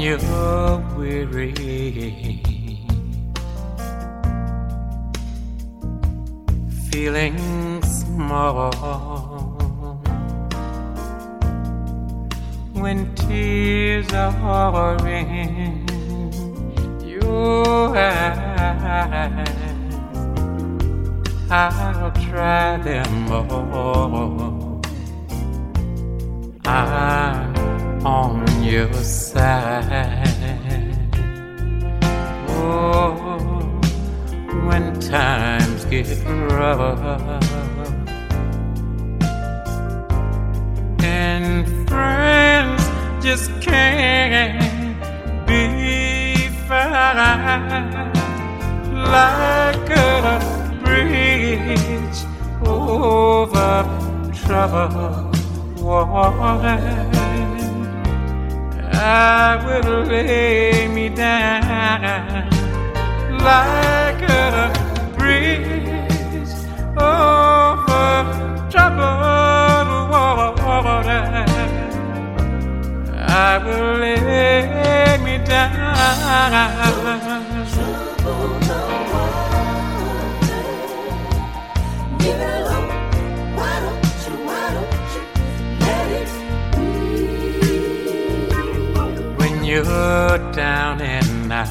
you're weary, feeling small, when tears are in your eyes, I'll try them all. I'm on your side. Oh, when times get rough and friends just can't be found like a bridge over troubled water. I will lay me down like a bridge over troubled water. I will lay me down. You're down and out,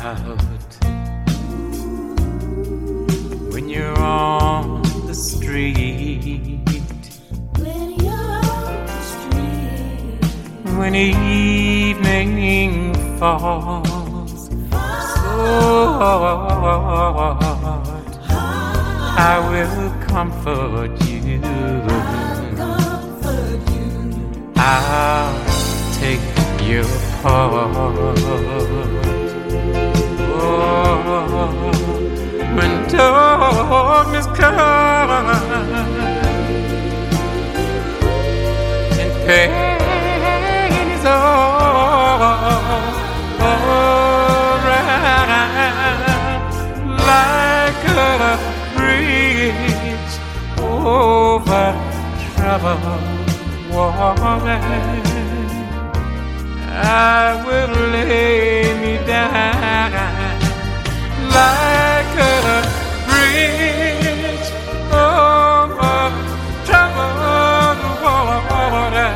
when you're on the street, When you're on the street, when evening falls. So hard, I will comfort you. comfort you. I'll take your Oh, when darkness comes and pain is all around, like a bridge over troubled water. I will lay me down like a bridge over troubled water.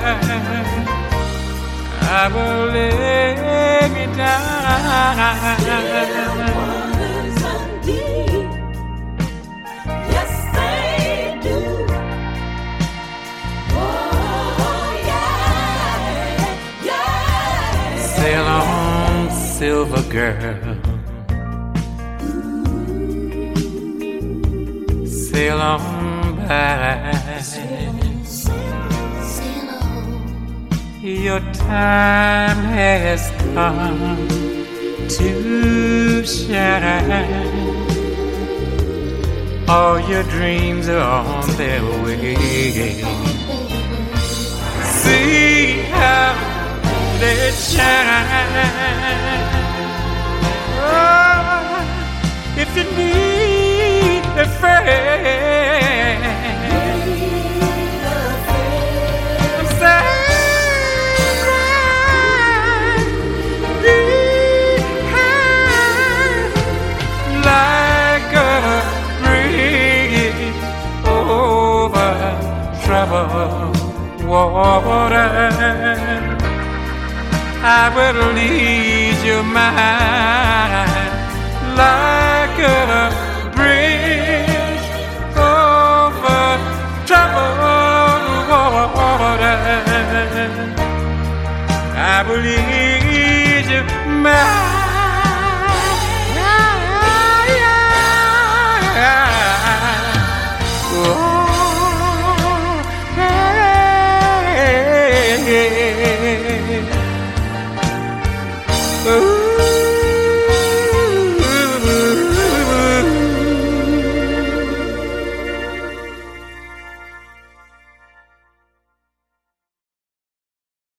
I will lay me down. Silver girl. Sail on by. Your time has come to shine. All your dreams are on their way. See how they shine. Need a friend, I'm like a over troubled water. I will lead your mind like a bridge over troubled water. I will lead you Oh, Ooh.